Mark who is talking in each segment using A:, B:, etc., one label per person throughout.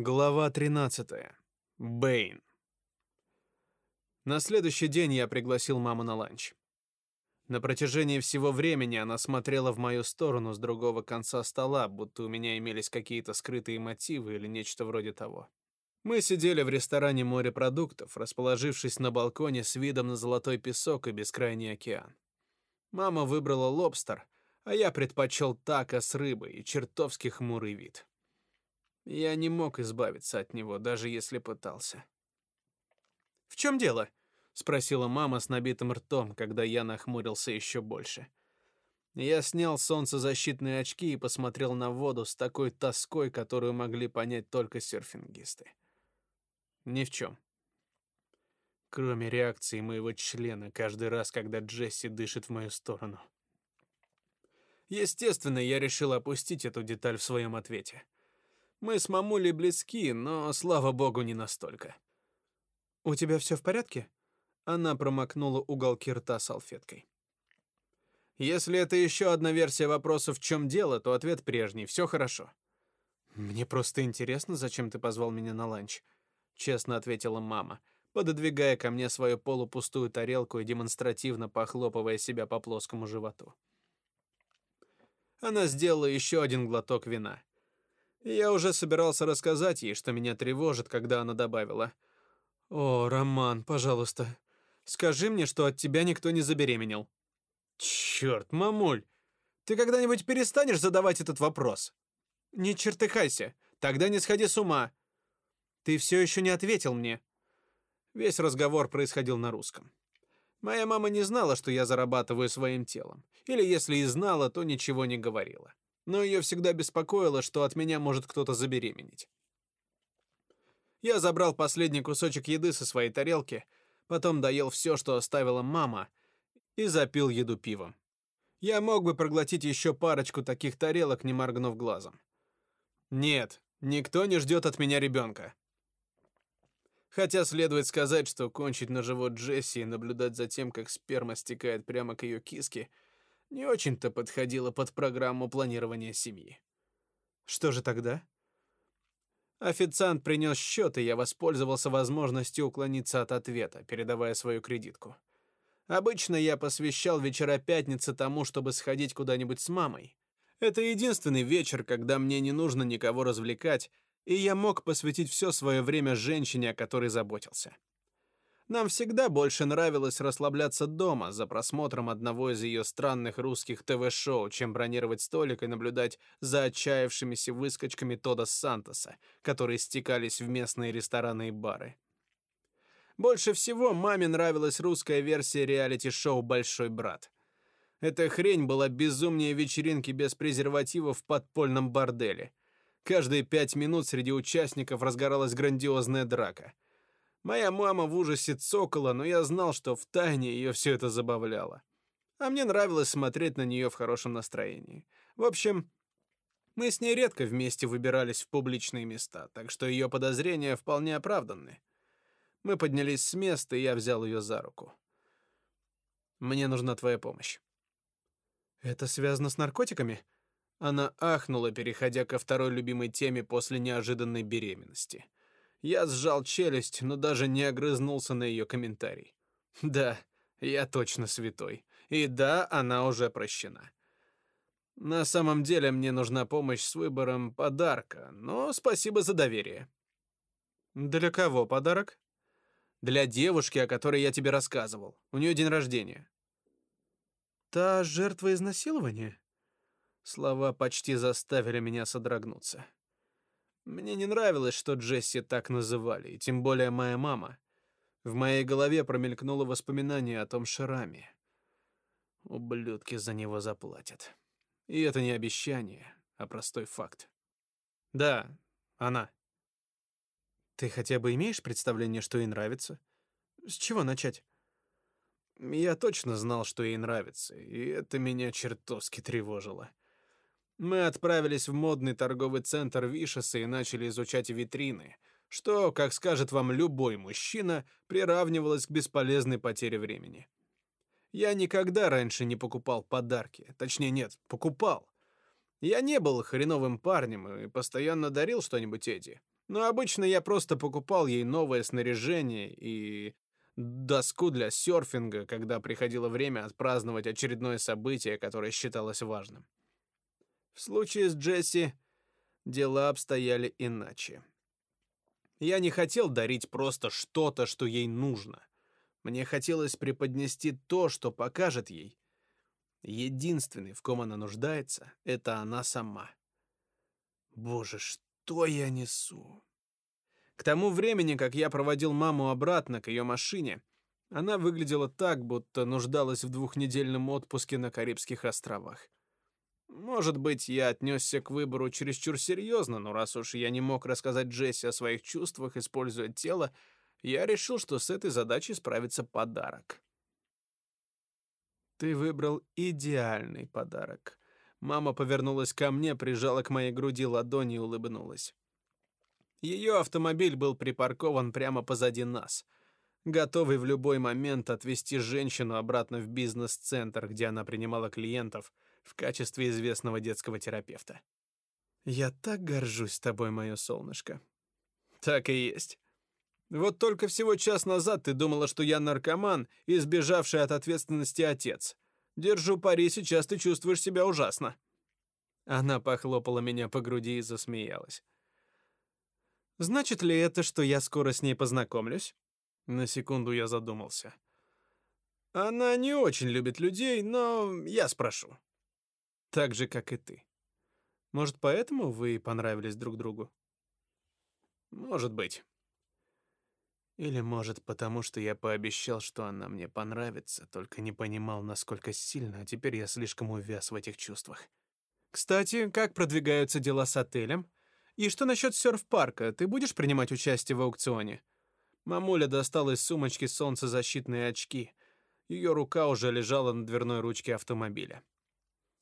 A: Глава 13. Бэйн. На следующий день я пригласил маму на ланч. На протяжении всего времени она смотрела в мою сторону с другого конца стола, будто у меня имелись какие-то скрытые мотивы или нечто вроде того. Мы сидели в ресторане морепродуктов, расположившись на балконе с видом на золотой песок и бескрайний океан. Мама выбрала лобстер, а я предпочел тако с рыбой и чертовски хмурый вид. Я не мог избавиться от него, даже если пытался. «В чем дело?» — спросила мама с набитым ртом, когда я нахмурился еще больше. Я снял солнцезащитные очки и посмотрел на воду с такой тоской, которую могли понять только серфингисты. Ни в чем. Кроме реакции моего члена каждый раз, когда Джесси дышит в мою сторону. Естественно, я решил опустить эту деталь в своем ответе. Мы с мамулей близки, но, слава богу, не настолько. «У тебя все в порядке?» Она промокнула уголки рта салфеткой. Если это еще одна версия вопроса «в чем дело?», то ответ прежний «все хорошо». «Мне просто интересно, зачем ты позвал меня на ланч?» — честно ответила мама, пододвигая ко мне свою полупустую тарелку и демонстративно похлопывая себя по плоскому животу. Она сделала еще один глоток вина. Я уже собирался рассказать ей, что меня тревожит, когда она добавила. «О, Роман, пожалуйста, скажи мне, что от тебя никто не забеременел». «Черт, мамуль, ты когда-нибудь перестанешь задавать этот вопрос?» «Не чертыхайся, тогда не сходи с ума». «Ты все еще не ответил мне». Весь разговор происходил на русском. Моя мама не знала, что я зарабатываю своим телом. Или если и знала, то ничего не говорила но ее всегда беспокоило, что от меня может кто-то забеременеть. Я забрал последний кусочек еды со своей тарелки, потом доел все, что оставила мама, и запил еду пивом. Я мог бы проглотить еще парочку таких тарелок, не моргнув глазом. Нет, никто не ждет от меня ребенка. Хотя следует сказать, что кончить на живот Джесси и наблюдать за тем, как сперма стекает прямо к ее киске — не очень-то подходила под программу планирования семьи. Что же тогда? Официант принес счет, и я воспользовался возможностью уклониться от ответа, передавая свою кредитку. Обычно я посвящал вечера пятницы тому, чтобы сходить куда-нибудь с мамой. Это единственный вечер, когда мне не нужно никого развлекать, и я мог посвятить все свое время женщине, о которой заботился. Нам всегда больше нравилось расслабляться дома за просмотром одного из ее странных русских ТВ-шоу, чем бронировать столик и наблюдать за отчаявшимися выскочками Тода Сантоса, которые стекались в местные рестораны и бары. Больше всего маме нравилась русская версия реалити-шоу «Большой брат». Эта хрень была безумнее вечеринки без презервативов в подпольном борделе. Каждые пять минут среди участников разгоралась грандиозная драка — Моя мама в ужасе цокала, но я знал, что в тайне ее все это забавляло. А мне нравилось смотреть на нее в хорошем настроении. В общем, мы с ней редко вместе выбирались в публичные места, так что ее подозрения вполне оправданны. Мы поднялись с места, и я взял ее за руку. «Мне нужна твоя помощь». «Это связано с наркотиками?» Она ахнула, переходя ко второй любимой теме после неожиданной беременности — я сжал челюсть, но даже не огрызнулся на ее комментарий. Да, я точно святой. И да, она уже прощена. На самом деле мне нужна помощь с выбором подарка, но спасибо за доверие. Для кого подарок? Для девушки, о которой я тебе рассказывал. У нее день рождения. Та жертва изнасилования? Слова почти заставили меня содрогнуться. Мне не нравилось, что Джесси так называли, и тем более моя мама. В моей голове промелькнуло воспоминание о том шраме. Ублюдки за него заплатят. И это не обещание, а простой факт. Да, она. Ты хотя бы имеешь представление, что ей нравится? С чего начать? Я точно знал, что ей нравится, и это меня чертовски тревожило. Мы отправились в модный торговый центр Вишеса и начали изучать витрины, что, как скажет вам любой мужчина, приравнивалось к бесполезной потере времени. Я никогда раньше не покупал подарки. Точнее, нет, покупал. Я не был хреновым парнем и постоянно дарил что-нибудь Эдди. Но обычно я просто покупал ей новое снаряжение и доску для серфинга, когда приходило время отпраздновать очередное событие, которое считалось важным. В случае с Джесси дела обстояли иначе. Я не хотел дарить просто что-то, что ей нужно. Мне хотелось преподнести то, что покажет ей. Единственный, в ком она нуждается, это она сама. Боже, что я несу? К тому времени, как я проводил маму обратно к ее машине, она выглядела так, будто нуждалась в двухнедельном отпуске на Карибских островах. Может быть, я отнесся к выбору чересчур серьезно, но раз уж я не мог рассказать Джесси о своих чувствах, используя тело, я решил, что с этой задачей справится подарок. Ты выбрал идеальный подарок. Мама повернулась ко мне, прижала к моей груди ладони и улыбнулась. Ее автомобиль был припаркован прямо позади нас, готовый в любой момент отвезти женщину обратно в бизнес-центр, где она принимала клиентов — в качестве известного детского терапевта. Я так горжусь тобой, мое солнышко. Так и есть. Вот только всего час назад ты думала, что я наркоман и сбежавший от ответственности отец. Держу пари, сейчас ты чувствуешь себя ужасно. Она похлопала меня по груди и засмеялась. Значит ли это, что я скоро с ней познакомлюсь? На секунду я задумался. Она не очень любит людей, но я спрошу. Так же, как и ты. Может, поэтому вы понравились друг другу? Может быть. Или, может, потому что я пообещал, что она мне понравится, только не понимал, насколько сильно, а теперь я слишком увяз в этих чувствах. Кстати, как продвигаются дела с отелем? И что насчет серф-парка? Ты будешь принимать участие в аукционе? Мамуля достала из сумочки солнцезащитные очки. Ее рука уже лежала на дверной ручке автомобиля.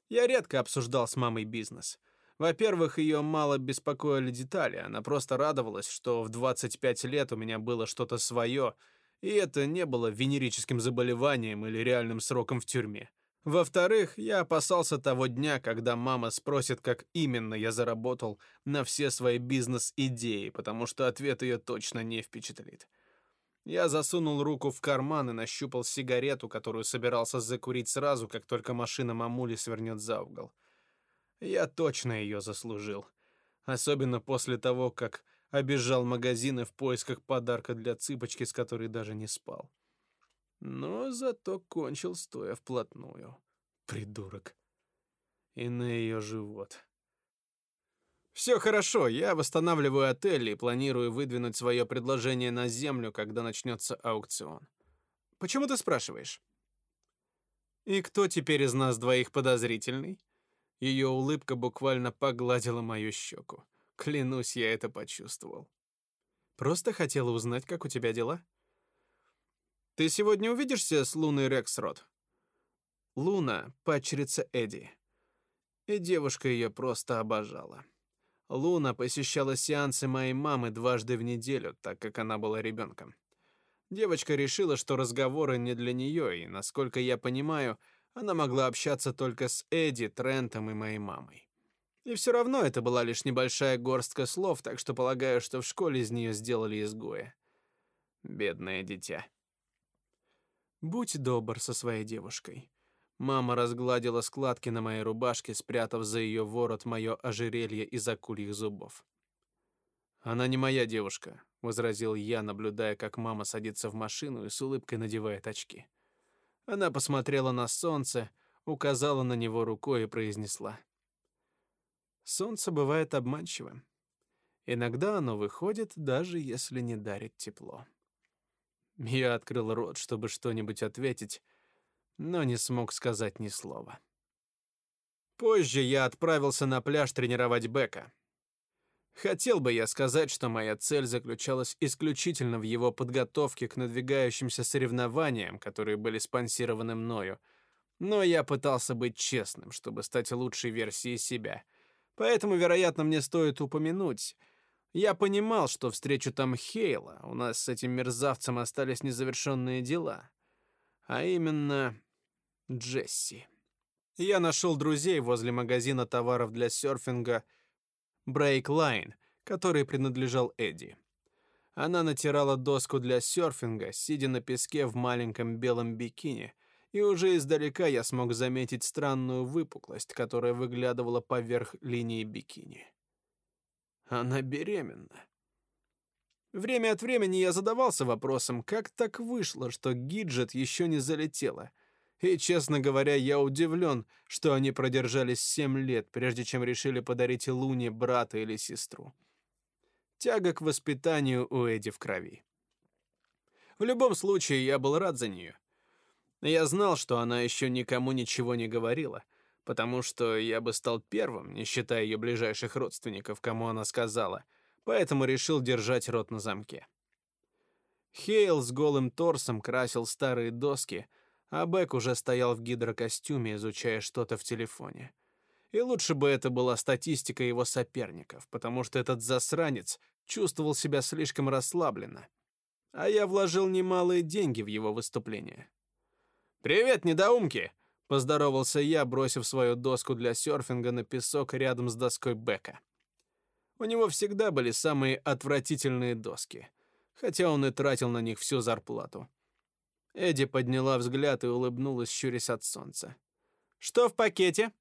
A: Я редко обсуждал с мамой бизнес. Во-первых, ее мало беспокоили детали, она просто радовалась, что в 25 лет у меня было что-то свое, и это не было венерическим заболеванием или реальным сроком в тюрьме. Во-вторых, я опасался того дня, когда мама спросит, как именно я заработал на все свои бизнес-идеи, потому что ответ ее точно не впечатлит. Я засунул руку в карман и нащупал сигарету, которую собирался закурить сразу, как только машина мамули свернет за угол. Я точно ее заслужил. Особенно после того, как обежал магазины в поисках подарка для цыпочки, с которой даже не спал. Но зато кончил стоя вплотную. Придурок. И на ее живот. Все хорошо, я восстанавливаю отель и планирую выдвинуть свое предложение на землю, когда начнется аукцион. Почему ты спрашиваешь? И кто теперь из нас двоих подозрительный? Ее улыбка буквально погладила мою щеку. Клянусь, я это почувствовал. Просто хотела узнать, как у тебя дела. Ты сегодня увидишься с Луной Рексрод? Луна — падчерица Эдди. И девушка ее просто обожала. Луна посещала сеансы моей мамы дважды в неделю, так как она была ребенком. Девочка решила, что разговоры не для нее, и, насколько я понимаю, она могла общаться только с Эдди, Трентом и моей мамой. И все равно это была лишь небольшая горстка слов, так что полагаю, что в школе из нее сделали изгоя. Бедное дитя. Будь добр со своей девушкой. Мама разгладила складки на моей рубашке, спрятав за ее ворот мое ожерелье из акульих зубов. Она не моя девушка, возразил я, наблюдая, как мама садится в машину и с улыбкой надевает очки. Она посмотрела на солнце, указала на него рукой и произнесла: Солнце бывает обманчивым. Иногда оно выходит, даже если не дарит тепло. Я открыл рот, чтобы что-нибудь ответить, но не смог сказать ни слова. Позже я отправился на пляж тренировать Бека. Хотел бы я сказать, что моя цель заключалась исключительно в его подготовке к надвигающимся соревнованиям, которые были спонсированы мною, но я пытался быть честным, чтобы стать лучшей версией себя. Поэтому, вероятно, мне стоит упомянуть, я понимал, что встречу там Хейла, у нас с этим мерзавцем остались незавершенные дела. А именно, Джесси. Я нашел друзей возле магазина товаров для серфинга Line, который принадлежал Эдди. Она натирала доску для серфинга, сидя на песке в маленьком белом бикини, и уже издалека я смог заметить странную выпуклость, которая выглядывала поверх линии бикини. Она беременна. Время от времени я задавался вопросом, как так вышло, что Гиджет еще не залетела. И, честно говоря, я удивлен, что они продержались семь лет, прежде чем решили подарить Луне брата или сестру. Тяга к воспитанию у Эди в крови. В любом случае, я был рад за нее. Я знал, что она еще никому ничего не говорила, потому что я бы стал первым, не считая ее ближайших родственников, кому она сказала, поэтому решил держать рот на замке. Хейл с голым торсом красил старые доски, а Бэк уже стоял в гидрокостюме, изучая что-то в телефоне. И лучше бы это была статистика его соперников, потому что этот засранец чувствовал себя слишком расслабленно. А я вложил немалые деньги в его выступление. «Привет, недоумки!» — поздоровался я, бросив свою доску для серфинга на песок рядом с доской Бека. У него всегда были самые отвратительные доски, хотя он и тратил на них всю зарплату. Эдди подняла взгляд и улыбнулась, щурясь от солнца. «Что в пакете?»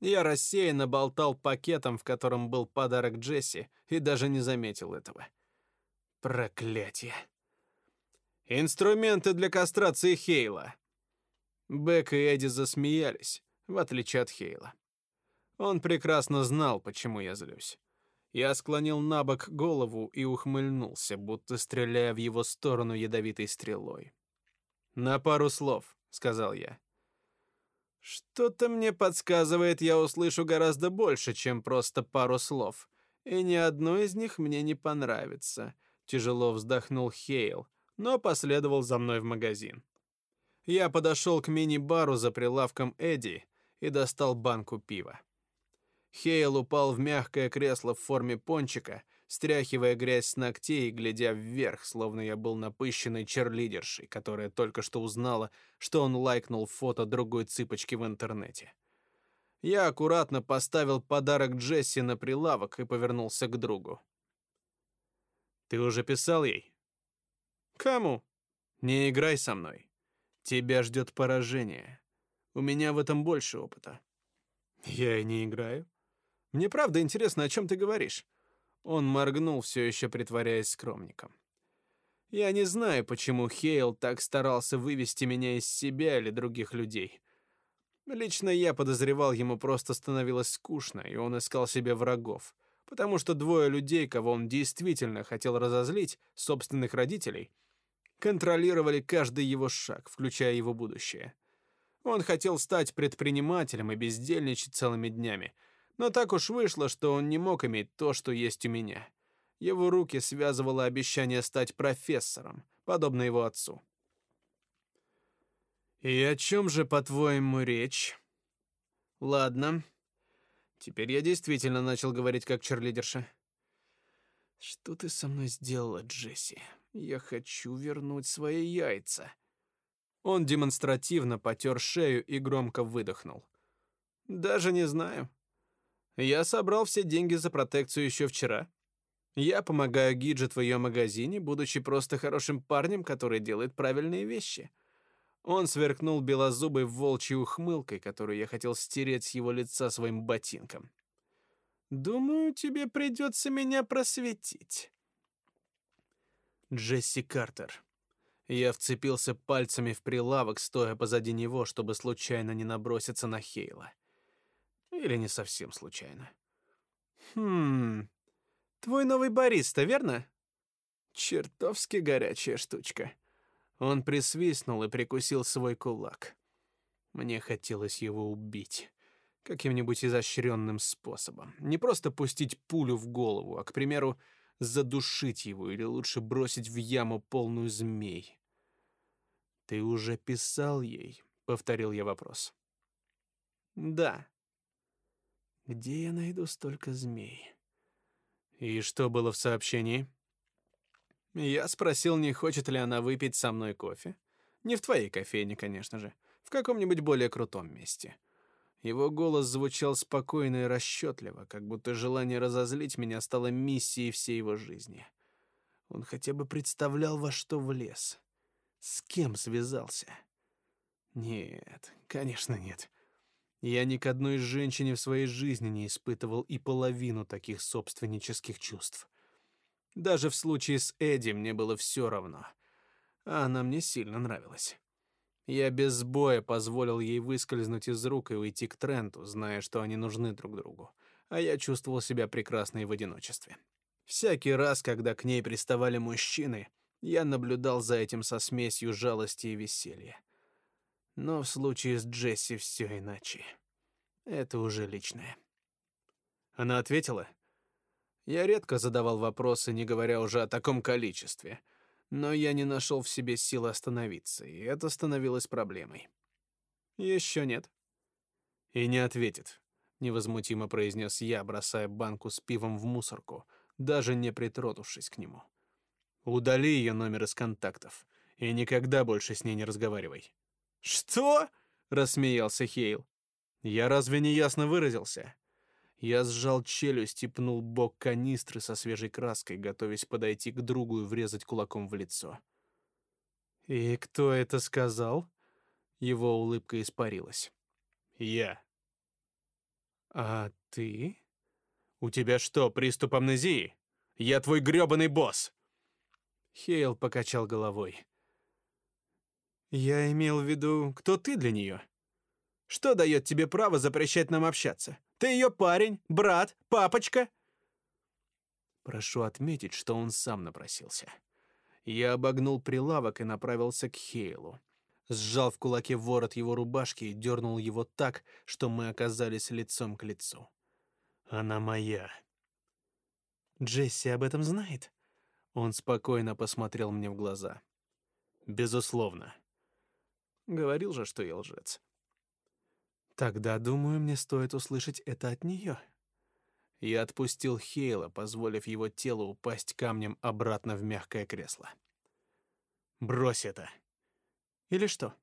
A: Я рассеянно болтал пакетом, в котором был подарок Джесси, и даже не заметил этого. Проклятие. Инструменты для кастрации Хейла. Бек и Эдди засмеялись, в отличие от Хейла. Он прекрасно знал, почему я злюсь. Я склонил на бок голову и ухмыльнулся, будто стреляя в его сторону ядовитой стрелой. «На пару слов», — сказал я. Что-то мне подсказывает, я услышу гораздо больше, чем просто пару слов. И ни одно из них мне не понравится. Тяжело вздохнул Хейл, но последовал за мной в магазин. Я подошел к мини-бару за прилавком Эдди и достал банку пива. Хейл упал в мягкое кресло в форме пончика стряхивая грязь с ногтей и глядя вверх, словно я был напыщенной черлидершей, которая только что узнала, что он лайкнул фото другой цыпочки в интернете. Я аккуратно поставил подарок Джесси на прилавок и повернулся к другу. «Ты уже писал ей?» «Кому?» «Не играй со мной. Тебя ждет поражение. У меня в этом больше опыта». «Я и не играю. Мне правда интересно, о чем ты говоришь. Он моргнул, все еще притворяясь скромником. Я не знаю, почему Хейл так старался вывести меня из себя или других людей. Лично я подозревал, ему просто становилось скучно, и он искал себе врагов, потому что двое людей, кого он действительно хотел разозлить, собственных родителей, контролировали каждый его шаг, включая его будущее. Он хотел стать предпринимателем и бездельничать целыми днями — но так уж вышло, что он не мог иметь то, что есть у меня. Его руки связывало обещание стать профессором, подобно его отцу. «И о чем же, по-твоему, речь?» «Ладно. Теперь я действительно начал говорить как черлидерша». «Что ты со мной сделала, Джесси? Я хочу вернуть свои яйца». Он демонстративно потер шею и громко выдохнул. «Даже не знаю. Я собрал все деньги за протекцию еще вчера. Я помогаю Гиджет в ее магазине, будучи просто хорошим парнем, который делает правильные вещи. Он сверкнул белозубой волчьей ухмылкой, которую я хотел стереть с его лица своим ботинком. Думаю, тебе придется меня просветить. Джесси Картер. Я вцепился пальцами в прилавок, стоя позади него, чтобы случайно не наброситься на Хейла. Или не совсем случайно. Хм. Твой новый бариста, верно? Чертовски горячая штучка. Он присвистнул и прикусил свой кулак. Мне хотелось его убить каким-нибудь изощренным способом. Не просто пустить пулю в голову, а, к примеру, задушить его или лучше бросить в яму полную змей. Ты уже писал ей, повторил я вопрос. Да. Где я найду столько змей? И что было в сообщении? Я спросил, не хочет ли она выпить со мной кофе. Не в твоей кофейне, конечно же, в каком-нибудь более крутом месте. Его голос звучал спокойно и расчетливо, как будто желание разозлить меня стало миссией всей его жизни. Он хотя бы представлял, во что влез. С кем связался? Нет, конечно, нет. Я ни к одной женщине в своей жизни не испытывал и половину таких собственнических чувств. Даже в случае с Эдди мне было все равно. А она мне сильно нравилась. Я без боя позволил ей выскользнуть из рук и уйти к Тренту, зная, что они нужны друг другу. А я чувствовал себя прекрасно и в одиночестве. Всякий раз, когда к ней приставали мужчины, я наблюдал за этим со смесью жалости и веселья. Но в случае с Джесси все иначе. Это уже личное. Она ответила. Я редко задавал вопросы, не говоря уже о таком количестве. Но я не нашел в себе силы остановиться, и это становилось проблемой. Еще нет. И не ответит, невозмутимо произнес я, бросая банку с пивом в мусорку, даже не притронувшись к нему. Удали ее номер из контактов и никогда больше с ней не разговаривай. Что? рассмеялся Хейл. Я разве не ясно выразился? Я сжал челюсть и пнул бок канистры со свежей краской, готовясь подойти к другу и врезать кулаком в лицо. «И кто это сказал?» Его улыбка испарилась. «Я». «А ты?» «У тебя что, приступ амнезии? Я твой грёбаный босс!» Хейл покачал головой. «Я имел в виду, кто ты для нее? Что дает тебе право запрещать нам общаться? Ты ее парень, брат, папочка?» Прошу отметить, что он сам напросился. Я обогнул прилавок и направился к Хейлу. Сжал в кулаке ворот его рубашки и дернул его так, что мы оказались лицом к лицу. Она моя. Джесси об этом знает? Он спокойно посмотрел мне в глаза. Безусловно. Говорил же, что я лжец. Тогда, думаю, мне стоит услышать это от нее. Я отпустил Хейла, позволив его телу упасть камнем обратно в мягкое кресло. Брось это. Или что?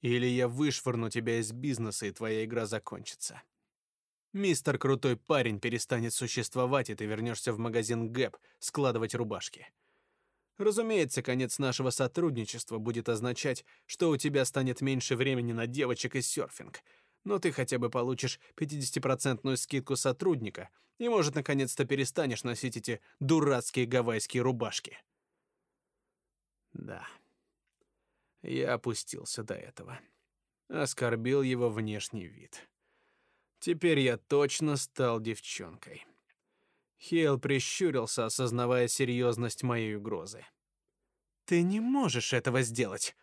A: Или я вышвырну тебя из бизнеса, и твоя игра закончится. Мистер Крутой Парень перестанет существовать, и ты вернешься в магазин Гэп складывать рубашки. Разумеется, конец нашего сотрудничества будет означать, что у тебя станет меньше времени на девочек и серфинг, но ты хотя бы получишь 50-процентную скидку сотрудника и, может, наконец-то перестанешь носить эти дурацкие гавайские рубашки. Да. Я опустился до этого. Оскорбил его внешний вид. Теперь я точно стал девчонкой. Хейл прищурился, осознавая серьезность моей угрозы. «Ты не можешь этого сделать!»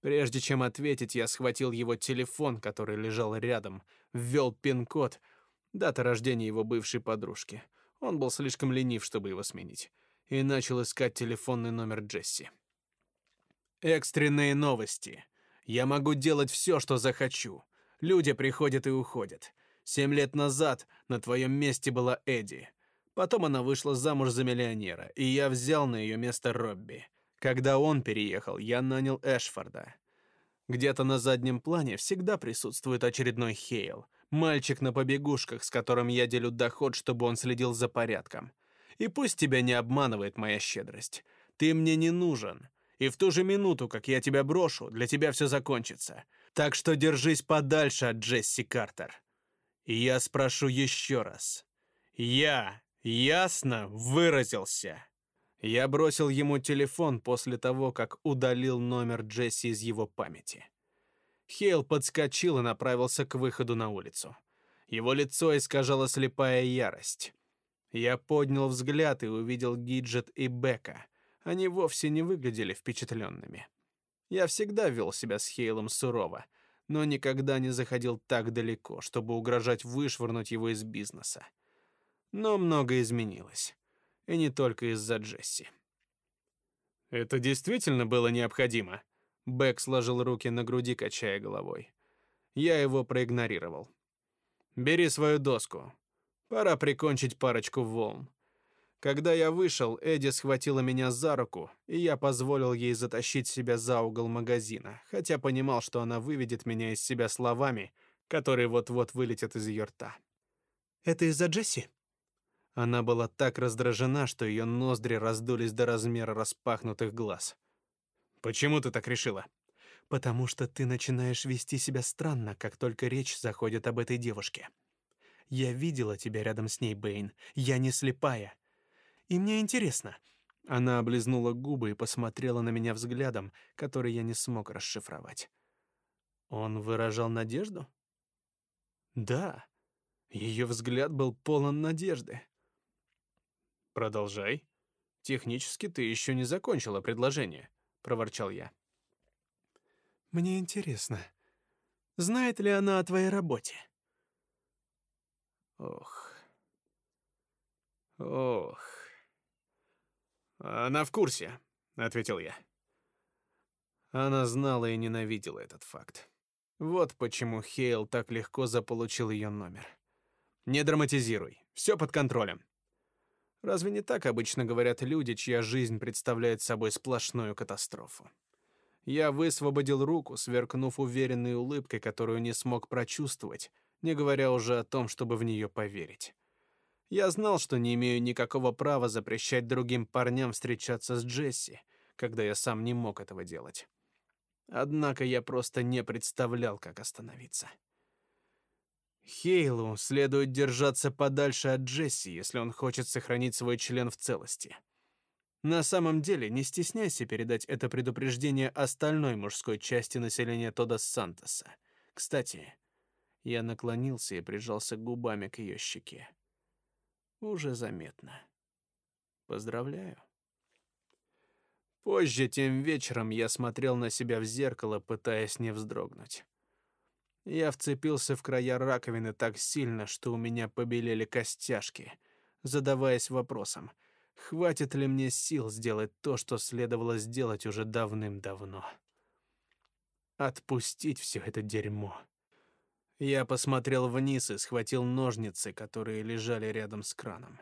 A: Прежде чем ответить, я схватил его телефон, который лежал рядом, ввел пин-код, дата рождения его бывшей подружки. Он был слишком ленив, чтобы его сменить, и начал искать телефонный номер Джесси. Экстренные новости. Я могу делать все, что захочу. Люди приходят и уходят. Семь лет назад на твоем месте была Эдди. Потом она вышла замуж за миллионера, и я взял на ее место Робби. Когда он переехал, я нанял Эшфорда. Где-то на заднем плане всегда присутствует очередной Хейл, мальчик на побегушках, с которым я делю доход, чтобы он следил за порядком. И пусть тебя не обманывает моя щедрость. Ты мне не нужен. И в ту же минуту, как я тебя брошу, для тебя все закончится. Так что держись подальше от Джесси Картер. И я спрошу еще раз. Я Ясно выразился. Я бросил ему телефон после того, как удалил номер Джесси из его памяти. Хейл подскочил и направился к выходу на улицу. Его лицо искажала слепая ярость. Я поднял взгляд и увидел Гиджет и Бека. Они вовсе не выглядели впечатленными. Я всегда вел себя с Хейлом сурово, но никогда не заходил так далеко, чтобы угрожать вышвырнуть его из бизнеса. Но многое изменилось. И не только из-за Джесси. Это действительно было необходимо. Бэк сложил руки на груди, качая головой. Я его проигнорировал. Бери свою доску. Пора прикончить парочку волн. Когда я вышел, Эдди схватила меня за руку, и я позволил ей затащить себя за угол магазина, хотя понимал, что она выведет меня из себя словами, которые вот-вот вылетят из ее рта.
B: Это из-за Джесси?
A: Она была так раздражена, что ее ноздри раздулись до размера распахнутых глаз. Почему ты так решила?
B: Потому что ты начинаешь вести себя странно, как только речь заходит об этой девушке. Я видела тебя рядом с ней, Бэйн. Я не слепая. И мне интересно. Она облизнула губы и посмотрела на меня взглядом, который я не смог расшифровать. Он выражал надежду? Да. Ее взгляд был полон надежды.
A: Продолжай. Технически ты еще не закончила предложение, проворчал я.
B: Мне интересно, знает ли она о твоей работе?
A: Ох. Ох. Она в курсе, ответил я. Она знала и ненавидела этот факт. Вот почему Хейл так легко заполучил ее номер. Не драматизируй, все под контролем. Разве не так обычно говорят люди, чья жизнь представляет собой сплошную катастрофу? Я высвободил руку, сверкнув уверенной улыбкой, которую не смог прочувствовать, не говоря уже о том, чтобы в нее поверить. Я знал, что не имею никакого права запрещать другим парням встречаться с Джесси, когда я сам не мог этого делать. Однако я просто не представлял, как остановиться. Хейлу следует держаться подальше от Джесси, если он хочет сохранить свой член в целости. На самом деле, не стесняйся передать это предупреждение остальной мужской части населения Тодос Сантоса. Кстати, я наклонился и прижался губами к ее щеке. Уже заметно. Поздравляю. Позже тем вечером я смотрел на себя в зеркало, пытаясь не вздрогнуть. Я вцепился в края раковины так сильно, что у меня побелели костяшки, задаваясь вопросом, хватит ли мне сил сделать то, что следовало сделать уже давным-давно. Отпустить все это дерьмо. Я посмотрел вниз и схватил ножницы, которые лежали рядом с краном.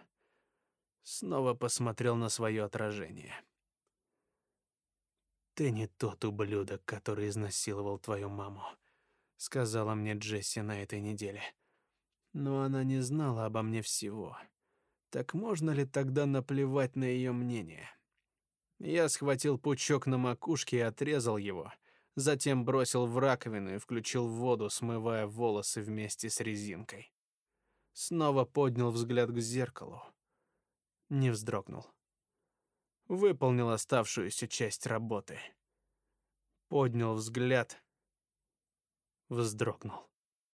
A: Снова посмотрел на свое отражение. Ты не тот ублюдок, который изнасиловал твою маму, сказала мне Джесси на этой неделе. Но она не знала обо мне всего. Так можно ли тогда наплевать на ее мнение? Я схватил пучок на макушке и отрезал его, затем бросил в раковину и включил воду, смывая волосы вместе с резинкой. Снова поднял взгляд к зеркалу. Не вздрогнул выполнил оставшуюся часть работы. Поднял взгляд, вздрогнул.